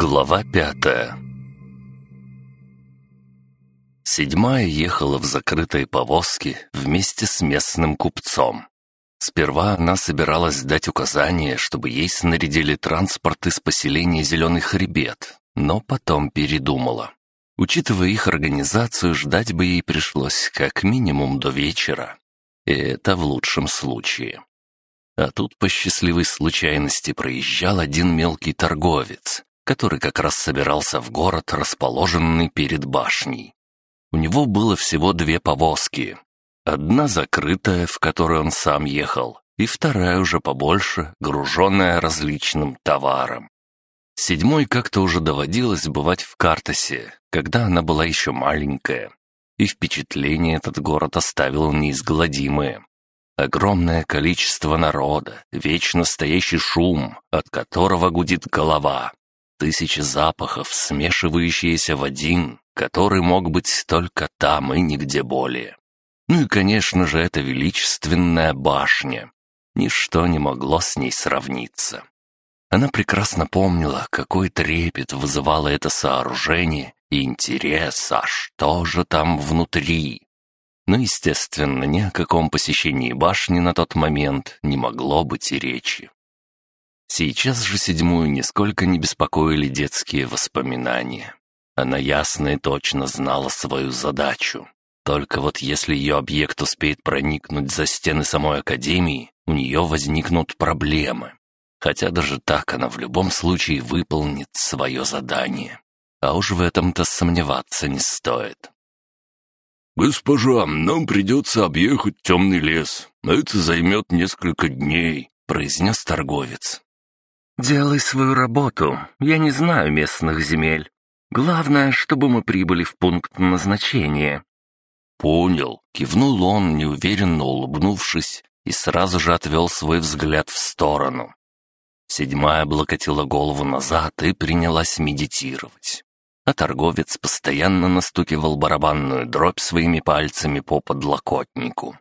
Глава пятая Седьмая ехала в закрытой повозке вместе с местным купцом. Сперва она собиралась дать указание, чтобы ей снарядили транспорт из поселения Зеленый Хребет, но потом передумала. Учитывая их организацию, ждать бы ей пришлось как минимум до вечера. И это в лучшем случае. А тут по счастливой случайности проезжал один мелкий торговец, который как раз собирался в город, расположенный перед башней. У него было всего две повозки. Одна закрытая, в которой он сам ехал, и вторая уже побольше, груженная различным товаром. Седьмой как-то уже доводилось бывать в Картасе, когда она была еще маленькая. И впечатление этот город оставил неизгладимое. Огромное количество народа, вечно стоящий шум, от которого гудит голова. Тысячи запахов, смешивающиеся в один, который мог быть только там и нигде более. Ну и, конечно же, эта величественная башня. Ничто не могло с ней сравниться. Она прекрасно помнила, какой трепет вызывало это сооружение и интерес, а что же там внутри. Но, естественно, ни о каком посещении башни на тот момент не могло быть и речи. Сейчас же седьмую нисколько не беспокоили детские воспоминания. Она ясно и точно знала свою задачу. Только вот если ее объект успеет проникнуть за стены самой Академии, у нее возникнут проблемы. Хотя даже так она в любом случае выполнит свое задание. А уж в этом-то сомневаться не стоит. «Госпожа, нам придется объехать темный лес. Это займет несколько дней», — произнес торговец. «Делай свою работу. Я не знаю местных земель. Главное, чтобы мы прибыли в пункт назначения». «Понял», — кивнул он, неуверенно улыбнувшись, и сразу же отвел свой взгляд в сторону. Седьмая облокотила голову назад и принялась медитировать. А торговец постоянно настукивал барабанную дробь своими пальцами по подлокотнику.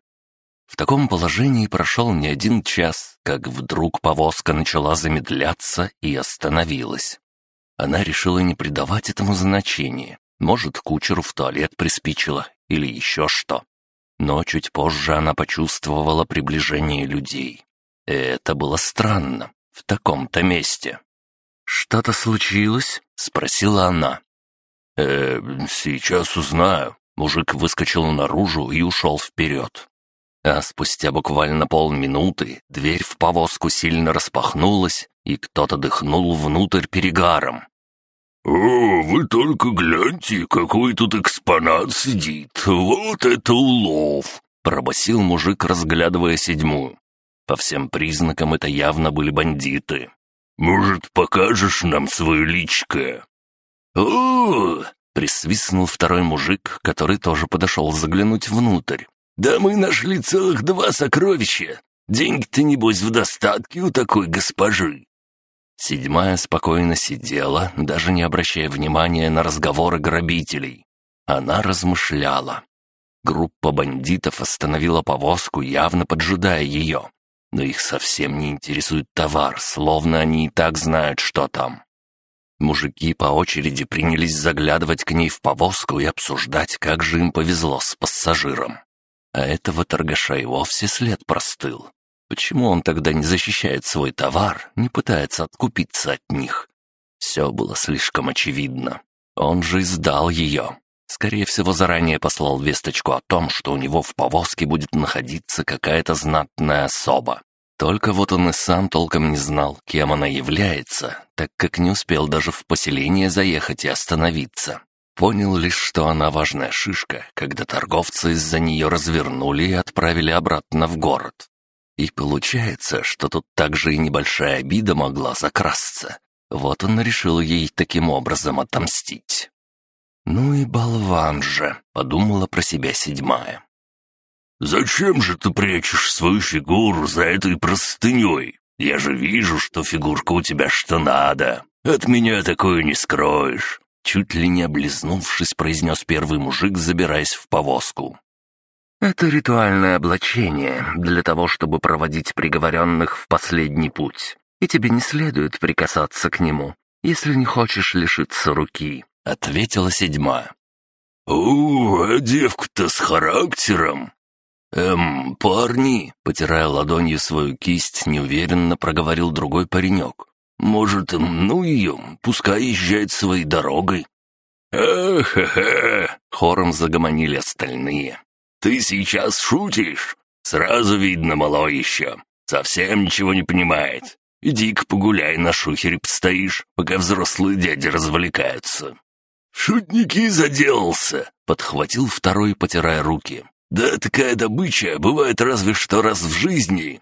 В таком положении прошел не один час, как вдруг повозка начала замедляться и остановилась. Она решила не придавать этому значения. Может, кучеру в туалет приспичило или еще что. Но чуть позже она почувствовала приближение людей. Это было странно, в таком-то месте. «Что-то случилось?» — спросила она. «Э, сейчас узнаю». Мужик выскочил наружу и ушел вперед. А спустя буквально полминуты дверь в повозку сильно распахнулась, и кто-то дыхнул внутрь перегаром. «О, вы только гляньте, какой тут экспонат сидит! Вот это улов!» — пробасил мужик, разглядывая седьмую. По всем признакам это явно были бандиты. «Может, покажешь нам свое личко?» «О!» — присвистнул второй мужик, который тоже подошел заглянуть внутрь. «Да мы нашли целых два сокровища. Деньги-то, небось, в достатке у такой госпожи». Седьмая спокойно сидела, даже не обращая внимания на разговоры грабителей. Она размышляла. Группа бандитов остановила повозку, явно поджидая ее. Но их совсем не интересует товар, словно они и так знают, что там. Мужики по очереди принялись заглядывать к ней в повозку и обсуждать, как же им повезло с пассажиром. А этого торгаша и вовсе след простыл. Почему он тогда не защищает свой товар, не пытается откупиться от них? Все было слишком очевидно. Он же издал ее. Скорее всего, заранее послал весточку о том, что у него в повозке будет находиться какая-то знатная особа. Только вот он и сам толком не знал, кем она является, так как не успел даже в поселение заехать и остановиться. Понял лишь, что она важная шишка, когда торговцы из-за нее развернули и отправили обратно в город. И получается, что тут также и небольшая обида могла закрасться. Вот он решил ей таким образом отомстить. «Ну и болван же», — подумала про себя седьмая. «Зачем же ты прячешь свою фигуру за этой простыней? Я же вижу, что фигурка у тебя что надо. От меня такое не скроешь». Чуть ли не облизнувшись, произнес первый мужик, забираясь в повозку. Это ритуальное облачение для того, чтобы проводить приговоренных в последний путь, и тебе не следует прикасаться к нему. если не хочешь лишиться руки», — ответила седьмая. «О, а девка-то с характером!» «Эм, парни!» — потирая ладонью свою кисть, неуверенно проговорил другой паренек. «Может, ну ее, пускай езжает своей дорогой». «Эх-хе-хе!» — хором загомонили остальные. «Ты сейчас шутишь? Сразу видно, малой еще. Совсем ничего не понимает. Иди-ка погуляй, на шухере постоишь, пока взрослые дяди развлекаются». «Шутники заделался!» — подхватил второй, потирая руки. «Да такая добыча бывает разве что раз в жизни!»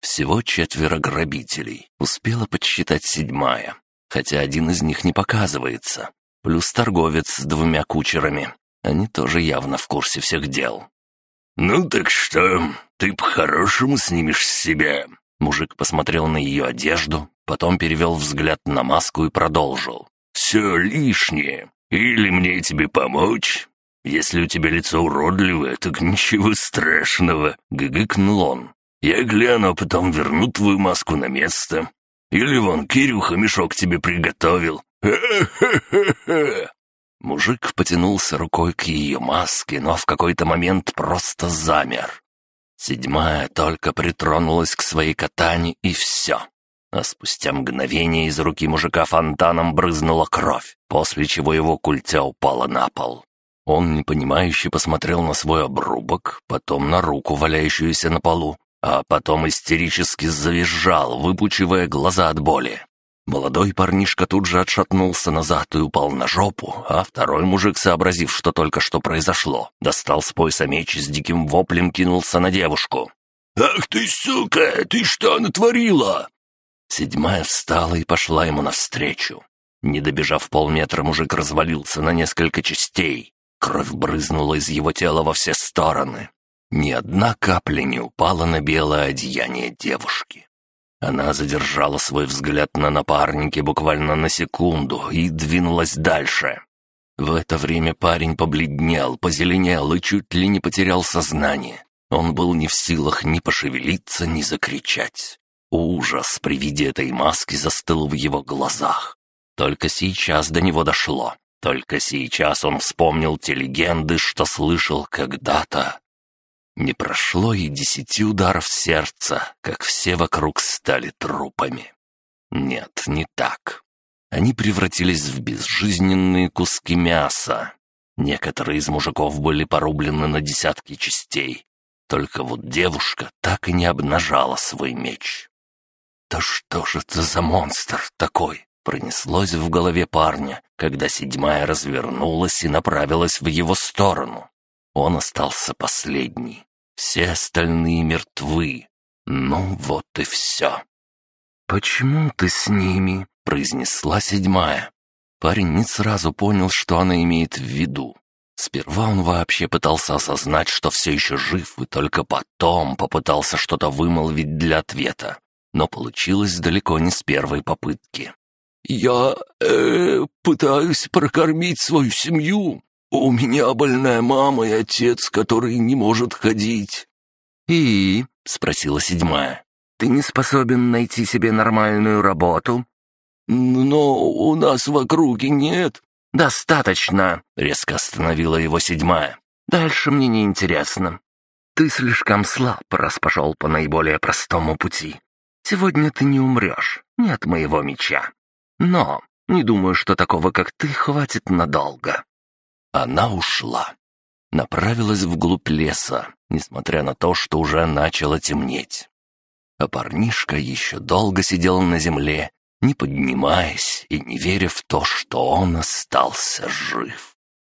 Всего четверо грабителей. Успела подсчитать седьмая. Хотя один из них не показывается. Плюс торговец с двумя кучерами. Они тоже явно в курсе всех дел. «Ну так что, ты по-хорошему снимешь с себя?» Мужик посмотрел на ее одежду, потом перевел взгляд на маску и продолжил. «Все лишнее. Или мне тебе помочь? Если у тебя лицо уродливое, так ничего страшного», — гыгыкнул он. «Я гляну, а потом верну твою маску на место. Или вон Кирюха мешок тебе приготовил. Ха-ха-ха-ха!» Мужик потянулся рукой к ее маске, но в какой-то момент просто замер. Седьмая только притронулась к своей катане, и все. А спустя мгновение из руки мужика фонтаном брызнула кровь, после чего его культя упала на пол. Он непонимающе посмотрел на свой обрубок, потом на руку, валяющуюся на полу, а потом истерически завизжал, выпучивая глаза от боли. Молодой парнишка тут же отшатнулся назад и упал на жопу, а второй мужик, сообразив, что только что произошло, достал с пояса меч и с диким воплем кинулся на девушку. «Ах ты, сука! Ты что натворила?» Седьмая встала и пошла ему навстречу. Не добежав полметра, мужик развалился на несколько частей. Кровь брызнула из его тела во все стороны. Ни одна капля не упала на белое одеяние девушки. Она задержала свой взгляд на напарнике буквально на секунду и двинулась дальше. В это время парень побледнел, позеленел и чуть ли не потерял сознание. Он был не в силах ни пошевелиться, ни закричать. Ужас при виде этой маски застыл в его глазах. Только сейчас до него дошло. Только сейчас он вспомнил те легенды, что слышал когда-то. Не прошло и десяти ударов сердца, как все вокруг стали трупами. Нет, не так. Они превратились в безжизненные куски мяса. Некоторые из мужиков были порублены на десятки частей. Только вот девушка так и не обнажала свой меч. «Да что же это за монстр такой?» Пронеслось в голове парня, когда седьмая развернулась и направилась в его сторону. Он остался последний. Все остальные мертвы. Ну вот и все. «Почему ты с ними?» — произнесла седьмая. Парень не сразу понял, что она имеет в виду. Сперва он вообще пытался осознать, что все еще жив, и только потом попытался что-то вымолвить для ответа. Но получилось далеко не с первой попытки. «Я... э... пытаюсь прокормить свою семью», «У меня больная мама и отец, который не может ходить». «И?» — спросила седьмая. «Ты не способен найти себе нормальную работу?» «Но у нас в округе нет». «Достаточно», — резко остановила его седьмая. «Дальше мне не интересно. Ты слишком слаб, раз пошел по наиболее простому пути. Сегодня ты не умрешь, не от моего меча. Но не думаю, что такого, как ты, хватит надолго. Она ушла. Направилась вглубь леса, несмотря на то, что уже начало темнеть. А парнишка еще долго сидел на земле, не поднимаясь и не веря в то, что он остался жив.